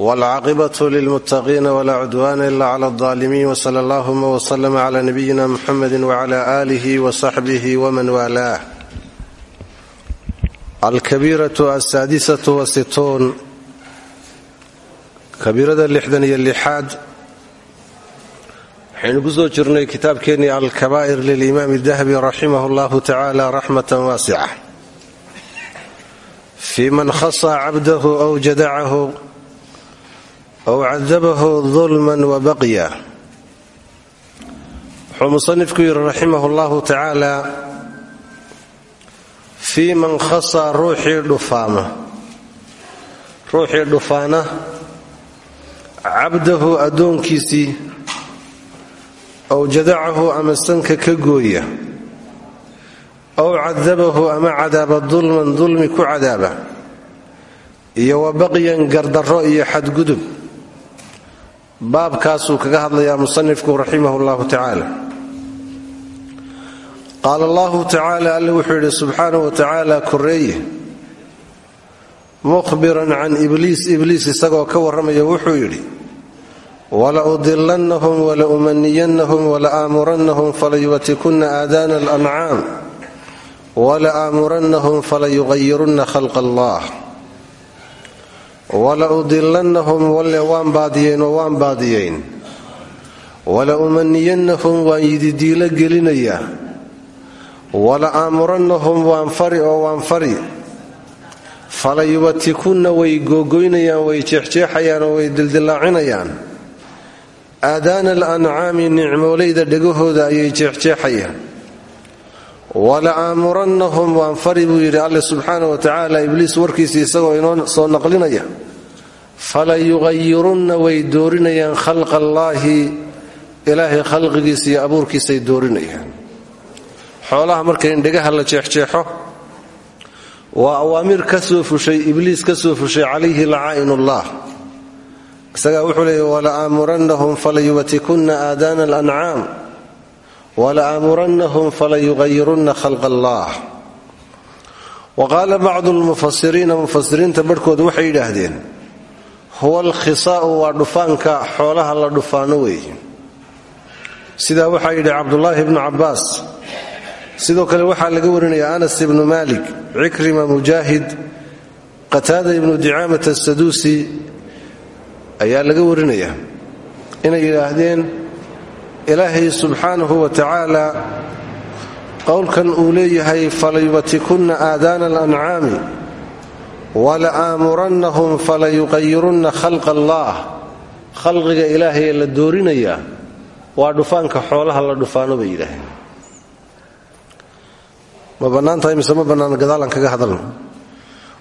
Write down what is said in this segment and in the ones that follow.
wlcaaqibatu lilmutaqiina wlaa cudwana ila cla aldaalimiin wsala allahuma wslama cla nabiyina muxamedi wcla aalihi wasaxbihi wman waalaah alkabiiratu asaadisatu wasitoon kabiirada lixdan iyo lixaad waxaynu ku soo jirnay kitaabkeenni alkabaa'ir lilimaam dahabi raximah allahu tacala raxmata waasica fi man hasa cabdahu w jadacahu aw cadabahu dulman wabaqya wuxuu musanifku yidhi raximah allahu tacaala fii man khasa ruuxii dhufaama ruuxii dhufaana cabdahu addoonkiisii aw jadacahu ama sanka ka gooya aw cadabahu ama cadaaba dulman dulmi ku cadaaba iyo wa baqyan iyo xadgudub baabkaasuu kaga hadlayaa musanifku raximah llahu tacaala. Qaala allahu tacaala alle wuxuu yidhi subxaanahu wa tacaala koreeye mukhbiran can ibliis. Ibliis isagoo ka warramaya wuxuu yidhi wala udilannahum wala umaniyannahum wala aamurannahum falayubatikunna aadaana alancaam wala wala udilannahum walle waan baadiyeyn oo waan baadiyeyn wala umaniyannahum waan yididiilo gelinayaa wala aamurannahum waan fari oo waan fari falayubatikunna way googoynayaan way jeexjeexayaan oo way dildillaacinayaan aadaana alancaami nicmoolayda dhegahooda ayay jeexjeexayaan wala aamurannahum waan fari buu yidhi. Alle subxaana wa tacaala ibliis warkiisa isagoo inoo soo naqlinaya. Fala yuqayirunna way doorinayaan khalqa allaahi ilaahay khalqigiisa iyo abuurkiisay doorinayaan. Xoolaha marka in dhegaha la jeexjeexo waa awaamir ka soo fushay ibliis ka soo fushay calayhi lacaa'inullah isagaa wuxuu leeyay wala aamurannahum falayubatikunna aadaana alancaam wala aamurannahum falayuqayirunna khalqa allah wa qaala bacdu lmufasiriina mufasiriinta barhkood waxay yidhaahdeen huwa alkhisaa'u waa dhufaanka xoolaha la dhufaano weeye sidaa waxaa yidhi cabdulaahi bnu cabbaas sidoo kale waxaa laga warinaya anas ibnu malik cikrima mujaahid qataada ibnu dicaamat asaduusi ayaa laga warinaya inay yidhaahdeen ilaahay subxaanahu wa tacaala qowlkan uu leeyahay falayubatikunna aadaana alancaami wala aamurannahum falayuqayirunna khalqa allaah khalqiga ilaahayee la doorinayaa waa dhufaanka xoolaha la dhufaano bay yidhaahdeen. Ma bannaantahay mise ma bannaan gadaalan kaga hadalno?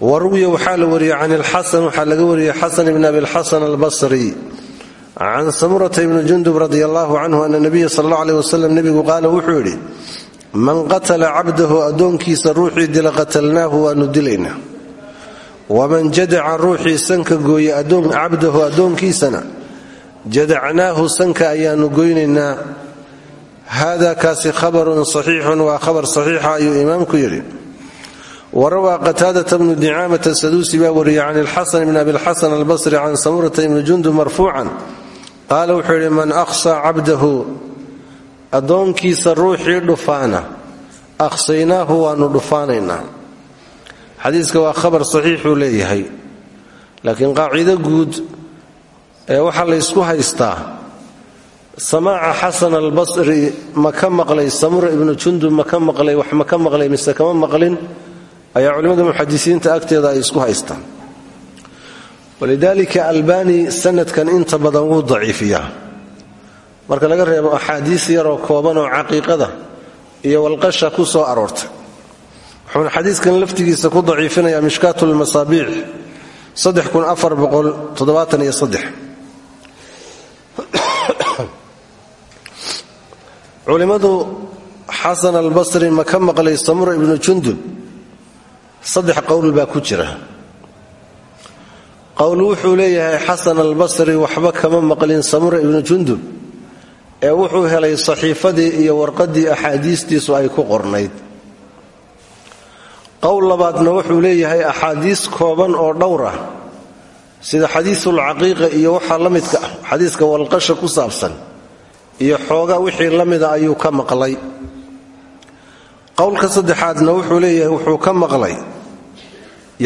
Wa ruwiya waxaa la wariyey can ilxasan waxaa laga wariyey xasan ibn abilxasan albasri can samurata ibni jundub radi allahu canhu ana nabiya sal alla aleh wasalam nebigu qaala wuxuu yidhi man qatala cabdahu addoonkiisa ruuxii dila qatalnaahu waanu dilaynaa waman jadaca ruuxii sanka gooya cabdahu addoonkiisana jadacnaahu sanka ayaanu goynaynaa hada kaasi khabarun saxiixun waa khabar saxiixa ayuu imaamku yidhi. Warawaa qataadata bnu dicaamata saduusi baa wariyey can ilxasan bn abilxasan albasri can samurata ibni jundub marfuucan qaala wuxuu yidhi man aqsaa cabdahu addoonkiisa ruuxii dhufaana aqsaynaahu waanu dhufaanaynaa. Xadiiska waa khabar saxiixuu leeyahay laakiin qaacido guud ee waxaa laysku haystaa samaaca xasan albasri ma ka maqlay samura ibnu jundub ma ka maqlay wax ma ka maqlay mise kama maqlin ayaa culimmada muxadisiinta agteeda ay isku haystaan walidaalika albani sanadkan inta badan wuu daciifiyaa. Marka laga reebo axaadiis yaroo kooban oo caqiiqada iyo walqasha ku soo aroortay wuxuuna xadiiskan laftigiisa ku daciifinayaa mishkaatu lmasaabiix culimmadu xasan albasri ma ka maqlay samura ibnu jundub? Saddex qowl baa ku jira qowl wuxuu leeyahay xasan albasri waxba kama maqlin samura ibnu jundub ee wuxuu helay saxiifadii iyo warqaddii axaadiistiisu ay ku qornayd. Qowl labaadna wuxuu leeyahay axaadiis kooban oo dhowr ah sida xadiisulcaqiiqa iyo waxaa la midka xadiiska walqasha ku saabsan iyo xoogaa wixii la mida ayuu ka maqlay. Qowlka saddexaadna wuxuu leeyahay wuxuu ka maqlay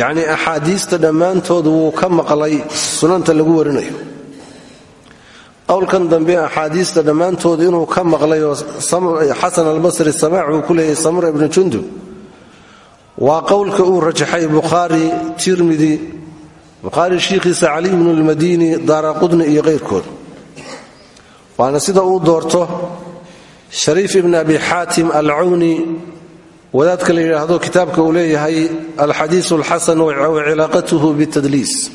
yacnii axaadiista dhammaantood wuu ka maqlay sunanta lagu warinayo. Qowlkan dambe axaadiista dhammaantood inuu ka maqlay oo xasan albasri samaac uu ku leeyahay samura ibnu jundub waa qowlka uu rajaxay bukhaari tirmidi bukhaari shiikhiisa cali bnu lmadiini daaraqudni iyo qayrkood waana sida uu doorto shariif ibn abi xaatim alcawni wadaadka la yidhaahdo kitaabka uu leeyahay alxadiisu alxasan wa cilaaqatuhu bitadliis.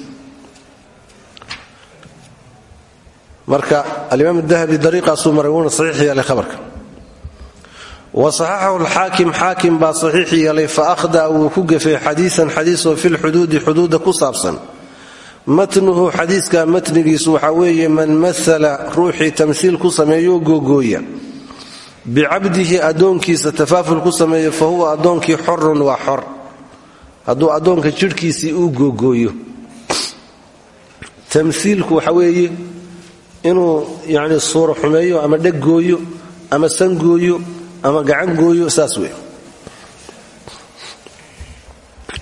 Marka alimaam dahabi dariiqaasuu maray wuuna saxiix yeelay khabarka. Wa saxaxahu alxaakim xaakim baa saxiix yeelay fa akhdaa wuu ku gefay xadiisan xadiisoo fi lxuduudi xuduudda ku saabsan. Matnuhu xadiiska matnigiisu waxaa weeye man maala ruuxii tamsiil ku sameeyo googooya bicabdihi addoonkiisa tafaaful ku sameeyo fa huwa addoonkii xorun waa xor hadduu addoonka jidhkiisii uu googooyo. Tamsiilku waxa weeye inuu yani suuro xumeeyo ama dheggooyo ama sangooyo ama gacangooyo saas wey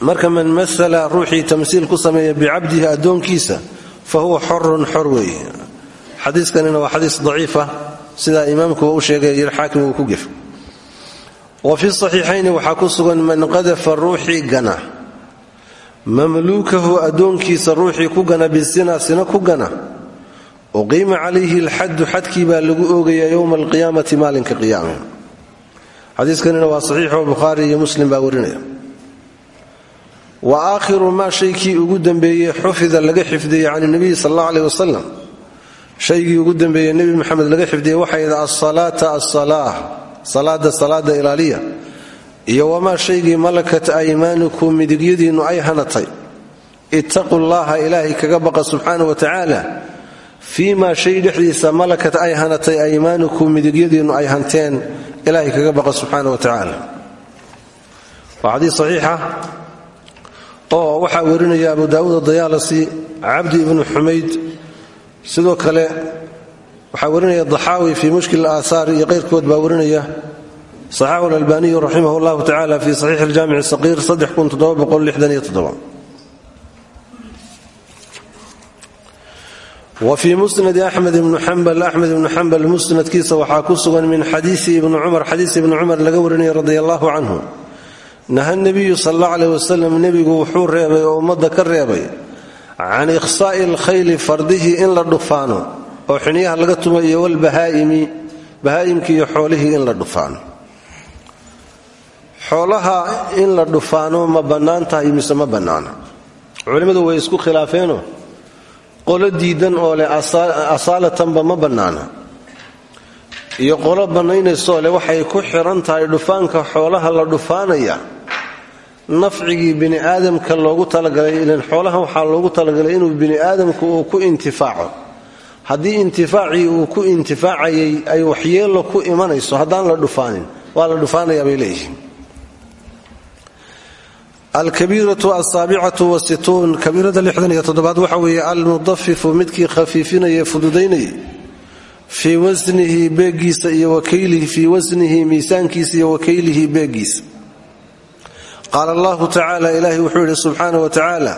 marka man maala ruuxii tamsiil ku sameeya bicabdihi addoonkiisa fa huwa xorun xor weeye. Xadiiskanina waa xadiis daciifa sidaa imaamkuba u sheegay xaakim uu ku gef wa fi saxiixayni waxaa ku sugan man qadafa ruuxii gana. Mamluukahu addoonkiisa ruuxii ku gana bisina sina ku gana. Uqiima calayhi alxaddu xadkii baa lagu oogayaa yowma alqiyaamati maalinka qiyaama. Xadiiskanina waa saxiixo bukhaari iyo muslim baa warinaya. Wa aakhiru maa shaykii ugu dambeeyey xufida laga xifdiyey can nabiyi sal alla aleh shaygii ugu dambeeyey nebi maxamed laga xifdiyey waxay yidhi asalaata asalaa salaada salaada ilaaliya. Iyo wamaa shaygii malakat aymaanukum midigyadiinnu ay hanatay. Ittaqu llaha ilaahay kaga baqa subxaana wa tacaala. Fii maa shay malakat ay hanatay aymaanukum midigyadiinnu ay hanteen ilaahay kaga baqa subxaana wa tacaala. Waa xadiis saxiixa oo waxaa warinaya abu daawuud adayaalasi cabdi ibnu xumayd sidoo kale waxaa warinaya daxaawi fii mushkil aaahaar iyo qayrkood baa warinaya saxaxu alalbaniyu raximah llahu tacala fi saxiix aljaamic saqiir wa fii musnadi axmed ibnu xambal axmed ibnu xambal musnadkiisa waxaa ku sugan min xadiisi ibni cumar xadiis ibni cumar laga warinaya radi allahu canhu naha nebiyu sal alla aleh wasalam nebigu wuxuu reebay oo ummadda ka reebay can ikhsaa'i alkhayli fardihii in la dhufaano oo xiniyaha laga tumo iyo walbahaa'imi bahaa'imkii iyo xoolihii in la dhufaano. Xoolaha in la dhufaano ma bannaan tahay mise ma bannaana? Culimmadu way isku khilaafeenoo? Qolo diidan oo leh asaalatanba ma bannaana? Iyo qolo bannaynaysoo leh waxay ku xiran tahay dhufaanka xoolaha la dhufaanaya nafcigii bini aadamka loogu talagalay ilan xoolaha waxaa loogu talagalay inuu bini aadamku uu ku intifaaco. Haddii intifaacii uu ku intifaacayay ay waxyeello ku imanayso haddaan la dhufaanin waa la dhufaanayaa bay leeyihiin. Alkabiiratu asaabicatu wasituun kabiirada lixdan iyo toddobaad waxa weeye almudafifu midkii khafiifinaya fududaynayay fii wasnihi beegiisa iyo wakaylihi fii wasnihi miisaankiisa iyo wakaylihi beegiisa qaala allahu tacaala ilaahi wuxuu yidhi subxaana wa tacaala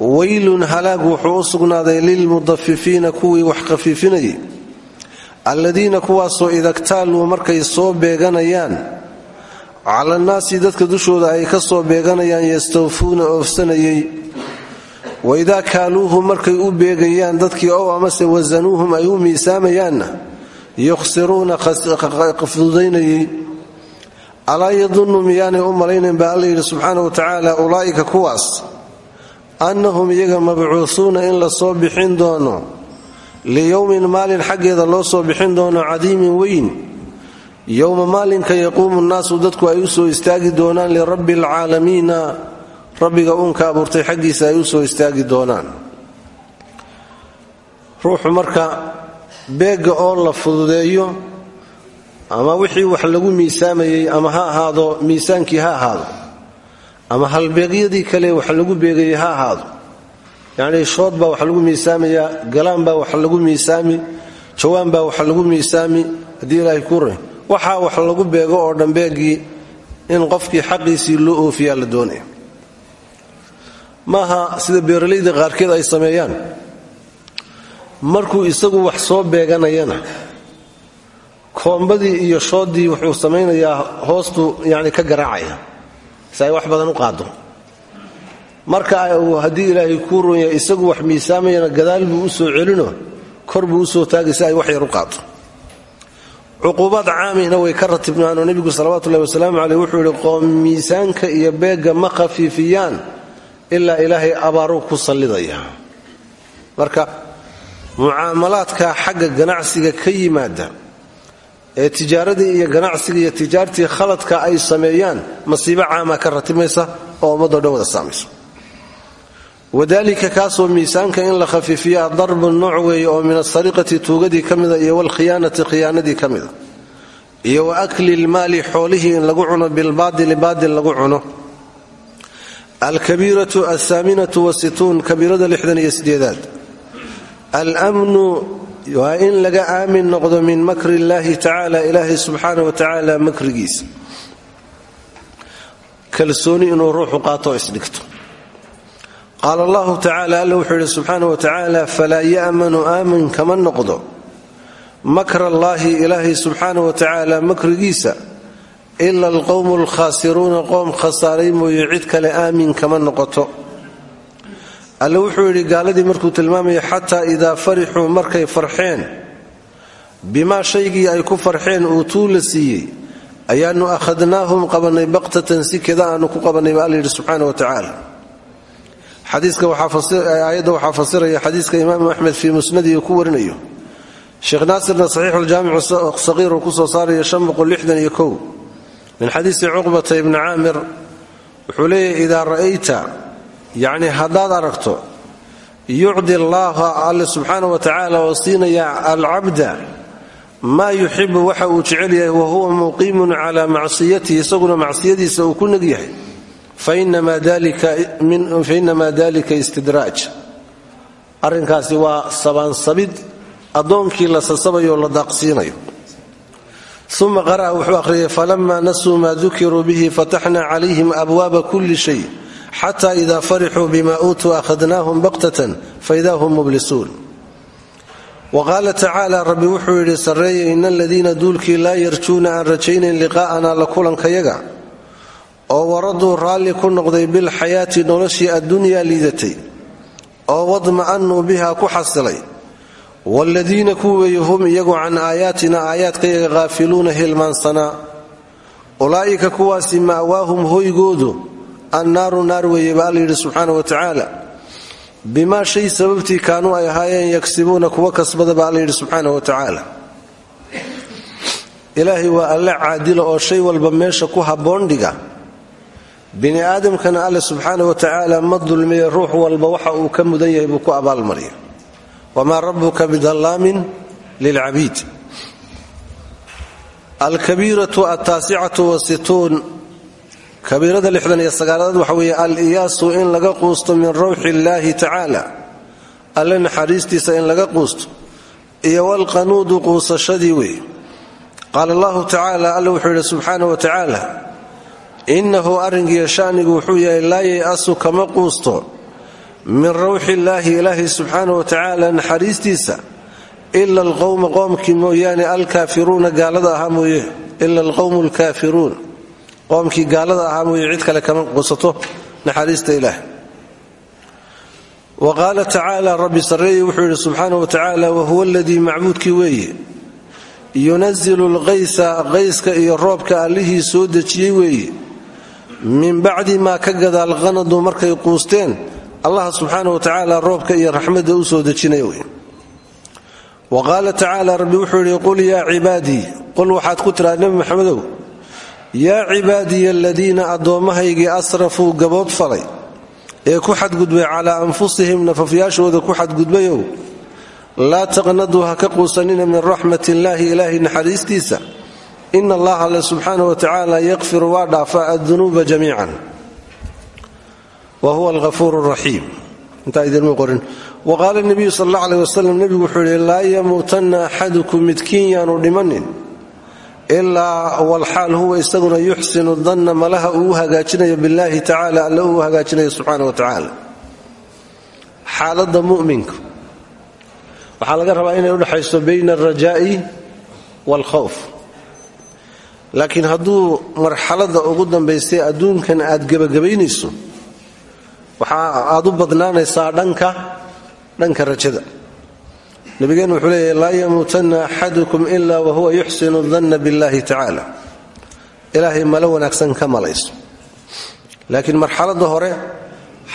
weylun halaag wuxuu u sugnaaday lilmudafifiina kuwii wax khafiifinayay alladiina kuwaasoo idaktaaluu markay soo beeganayaan. Cala annaasi dadka dushooda ay ka soo beeganayaan yastawfuuna oofsanayay. Waidaa kaaluuhu markay u beegayaan dadkii ow amase wasanuuhum ay u miisaamayaanna yukhsiruuna fududaynayay alaa yadunnu miyaanay u malaynayn baa alla yidhi subxaana wa tacaala ulaa'ika kuwaas annahum iyaga mabcuusuuna in la soo bixin doono liyowmin maalin xaggeeda loo soo bixin doono cadiimin weyn yowma maalinka yaquumu nnaasu dadku ay u soo istaagi doonaan lirabbi alcaalamiina rabbiga uunka abuurtay xaggiisa ay u soo istaagi doonaan. Ruuxu marka beegga oo la fududeeyo ama wixii wax lagu miisaamayey ama ha ahaado miisaankii ha ahaado. Ama halbeegyadii kale wax lagu beegayay ha ahaado. Yacnii shood baa wax lagu miisaamayaa galaan baa wax lagu miisaami jawaan baa wax lagu miisaami haddii ilaahay kuu ray waxaa wax lagu beego oo dhan beegii in qofkii xaqiisii loo oofiyaa la doonaya maaha sida beeralayda qaarkeed ay sameeyaan. Markuu isagu wax soo beeganayana koombadii iyo shooddii wuxuu samaynayaa hoostu yani ka garaacaya. Si ay wax badan u qaado marka haddii ilaahay kuu ronya isagu wax miisaamayana gadaal buu u soo celino kor buu u soo taagay si ay wax yar u qaado cuquubaad caamina way ka ratibnaanoo nebigu salawatullahi wasalaamu caleyh wuxuu yidhi qoom miisaanka iyo beegga ma khafiifiyaan ilaa ilaahay abaaruu ku sallidaya. Marka mucaamalaadka xagga ganacsiga ka yimaada ee tijaaradii iyo ganacsiga iyo tijaartii khaladka ay sameeyaan masiibo caama ka ratibmaysa oo ummadoo dhan wada saamayso wadaalika kaasoo miisaanka in la khafiifiyaa darbun nooc oo min asariqati tuugadii ka iyo walkhiyaanati khiyaanadii ka mida iyo wa akli lmaali xoolihii in lagu cuno bilbaadili baadil lagu cuno. Alkabiiratu alhaaminatu wasituun kabiirada lixdan iyo sideedaad almnu waa in laga aamin noqdo min makri illaahi tacaala ilaahay subxaana wa tacaala makrigiisa. Kalsooni inuu ruuxu qaato o isdhigto. Qaala allahu tacaala alla wuxuu yidhi subxaana wa tacaala falaa ya'manu aamin kama noqdo. Makra allaahi ilaahay subxaana wa tacaala makrigiisa ila alqowmu alkhaasiruuna qoom khasaaray mooye cid kale aamin kama noqoto alle wuxuu yidhi gaaladii markuu tilmaamaya xataa idaa farixuu markay farxeen bimaa shaygii ay ku farxeen uutuu la siiyey ayaanu akhadnaahum qabannay baqtatan si aanu ku qabannay ba alla yidhi subxaana wa tacaala. Aayadda waxaa fasiraya xadiiska imaamu axmed fii musnadihi ku warinayo. Sheekh naasirna saxiixuljaamicu saqiiru ku soo saaraya min xadiisi cuqbata ibni caamir wuxuu leeyahy idaa ra'ayta yacni haddaad aragto yucdi allaaha alle subxaana wa tacaala oo siinaya alcabda maa yuxibu waxa uu jecel yahay wa huwa muqiimun calaa macsiyatihi isaguna macsiyadiisa uu ku neg yahay. Fainamaa dalika istidraaj. Arrinkaasi waa sabaansabid addoonkii la sasabayo la daaqsiinayo. Uma qara'a wuxuu akhriyay falama nasuu maa dukiruu bihi fataxna calayhim xata ida farixuu bima uutuu akhadnaahum baqtatan faida hum mublisuun wa qaala tacaala rabbi wuxuu yidhi sarreeya ina aladiina duulkii laa yarjuuna aan rajaynayn liqaa'ana la kulankayaga oo waraduu raalli ku noqday bilxayaati noloshii addunyaa liidatay oo wadma'annuu biha ku xasilay waaladiina kuweeye hum iyagu can aayaatina aayaadkayaga khaafiluuna hilmaansanaa ulaa'ika kuwaasi ma'waahum hoygoodu annaaru naar weeye ba alla yidhi wa tacaala bimaa shay sababtii kaanuu ay ahaayeen yagsibuuna kuwa kasbada ba alla yidhi wa tacaala. Ilaahay waa alle caadila oo shay walba meesha ku habboon dhiga. Bini aadamkana alle subxaana wa tacaala ma dulmiye ruux walba waxa uu ka mudan yahay buu ku abaalmarya wamaa rabuka bidallaamin lilcabiid. Alkabiiratu altaasicatu wasituun kabiirada lixdan iyo sagaalaad waxa weeye al-iyaasu in laga quusto min rawxi illaahi tacaala. Alle naxariistiisa in laga quusto. Iyo walqanuudu quusashadii weeye. Qaala allahu tacaala alle wuxuu yidhi wa tacaala innahu arrinkiiyo shanigu wuxuu yahay laa yay-asu kama quusto min rawxi illaahi ilaahi subxaana wa tacaala naxariistiisa ila alqowma qoomkii mooyaane alkaafiruuna gaalada ahaa mooye ila alqowmu alkaafiruun qoomkii gaalada ahaa mooye cid kale kama quusato naxariista ilaah. Wa qaala tacaala rabbi sarreeye wuxuu yidhi subxaana wa tacaala wahuwa aladii macbuudkii weeye. Yunazilu lqaysa qayska iyo roobka allihii soo dejiyey weeye. Min bacdi maa ka gadaal qanadu markay quusteen allah subxaana wa tacaala roobka iyo raxmadda u soo dejinaya wey wa qaala tacaala rabbi wuxuu yidhi qul yaa cibaadii qul waxaad ku tiraa nebi maxamedow yaa cibaadiya aladiina addoommahaygii asrafuu gabood falay ee ku xadgudbay calaa anfusihim nafafyaashooda ku xadgudbayow laa taqnaduu ha ka quusanina min raxmat illaahi ilaahay naxariistiisa. Ina allaha alle subxaana wa tacaala yakfiru waa dhaafaa addunuuba jamiican. Wa huwa alghafuur raxiim intaa idinma qorin. Wa qaala nebiyu sal alla aleh wasalam nebigu wuxuu yidhi laa yamuutanna axadukum midkiin yaanu dhimanin ilaa walxaal huwa isaguna yuxsinu danna malaha uu hagaajinayo billaahi tacala alle uu hagaajinayo subxaana wa tacaala. Xaaladda mu'minka waxaa laga rabaa inay udhexayso bayna alrajaa'i waalkhawf. Laakiin hadduu marxaladda ugu dambaystay adduunkan aad gebagabaynayso waxa aad u badnaanaysaa dhanka dhanka rajada nabigeennu wuxuu leeyahy laa yamuutanna axadukum ila wahuwa yuxsinu danna billahi tacaala. Ilaahay malo wanaagsan ka malayso laakiin marxaladda hore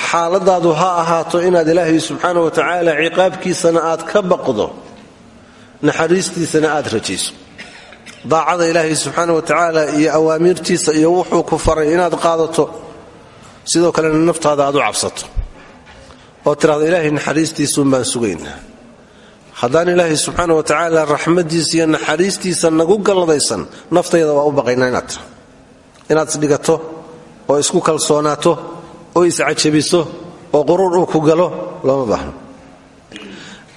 xaaladaadu ha ahaato inaad ilaahay subxaana wa tacaala ciqaabkiisana aad ka baqdo naxariistiisana aad rajayso daacada ilaahay subxaana wa tacaala iyo awaamiirtiisa iyo wuxuu ku faray inaad qaadato sidoo kalena naftaada aad u cabsato. Oo tiraahdo ilaahay naxariistiisuun baan sugaynaa haddaan ilaahay subxaana wa tacaala raxmadiisa iyo naxariistiisa nagu galladaysan naftayda waa u baqaynaa inaad inaad isdhigato oo isku kalsoonaato oo iscajabiso oo quruur uu ku galo looma baahno.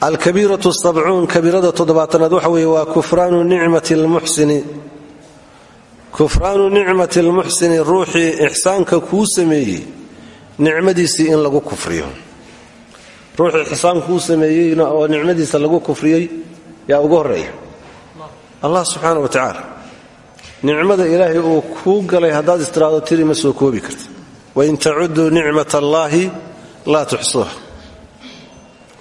Alkabiiratu sabcuun kabiirada toddobaatanaad waxa weeye waa kufraanu nicmati lmuxsini kufraanu nicmati almuxsini ruuxii ixsaanka kuu sameeyey nicmadiisii in lagu kufriyo ruuxii ixsaan kuu sameeyeyna oo nicmadiisa lagu kufriyey yaa ugu horreeya. Allah subxaana wa tacaala nicmada ilaahay uu kuu galay haddaad istiraado tiri ma soo koobi karta wain tacuduu nicmat allaahi laa tuxsuuha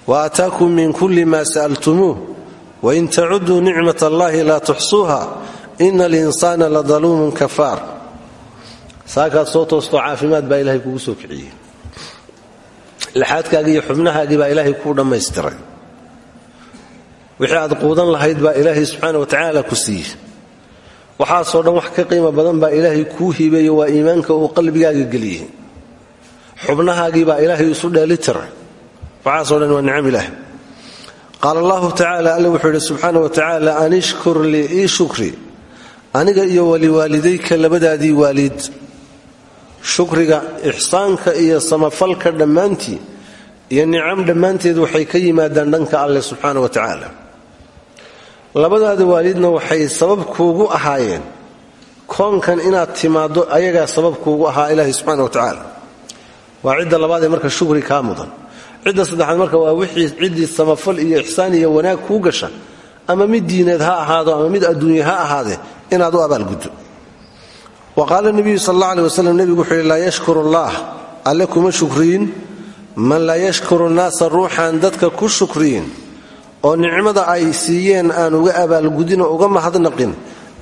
wa aataakum min kulli ma sa'altumuuh. Wain tacuduu nicmat allaahi laa tuxsuuha ina alinsaana la daluumun kafaar. Saakaad soo toostoo caafimaad baa ilaahay kugu soo kiciyey laxaadkaagii iyo xubnahaagii baa ilaahay kuu dhammaystiray wixii aad quudan lahayd baa ilaahay subxaana wa tacaala ku siiyey waxaasoo dhan wax ka qiimo badan baa ilaahay kuu hiibeeye waa iimaanka uu qalbigaaga geliyey xubnahaagii baa ilaahay isu dheelitiray waxaasoo dhan waa nicam ilaah qaala allahu tacaala alle wuxuu yidhi subxaana wa tacaala an ishkur lii ii shukri aniga iyo waliwaalidayka labadaadii waalid shukriga ixsaanka iyo samafalka dhammaantii iyo nicam dhammaanteed waxay ka yimaadaan dhanka alleh subxaana wa tacaala. Labadaada waalidna waxay sabab kuugu ahaayeen koonkan inaad timaaddo ayagaa sabab kuugu ahaa ilaahi subxana wa tacaala. Waa cidda labaad marka shukri kaa mudan. Cidda saddexaad marka waa wixii ciddii samafal iyo ixsaan iyo wanaag kuu gasha ama mid diineed ha ahaado ama mid adduunye ha ahaadee inaad u abaalguddo wa qaala nebiyu sal alla aleh wasalam nebigu wuxuu yidhi laa yashkuru allaah alle kuma shukriyin. Man laa yashkuru nnaasa ruuxaan dadka ku shukriyin. Oo nicmada ay siiyeen aan uga abaalgudinoo uga mahadnaqin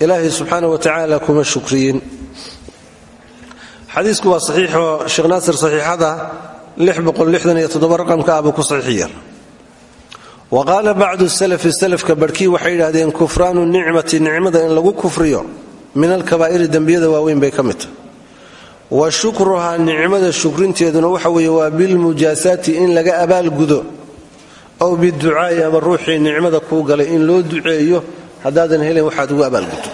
ilaahay subxaana wa tacaala kuma shukriyin. Xadiisku waa saxiixoo sheekh naasir saxiixada raqamka abuu ku saxiixiyar wa qaala bacdu salafi salafka barhkii waxay yidhahdeen kufraanu nicmati nicmada in lagu kufriyo min alkabaa'iri dembiyada waaweyn bay ka mid tahay. Wa shukruhaa nicmada shukrinteeduna waxa weeye waa bilmujaasaati in laga abaalgudo ow biducaa'i ama ruuxii nicmada kuu galay in loo duceeyo haddaadan helen waxaad ugu abaalgudto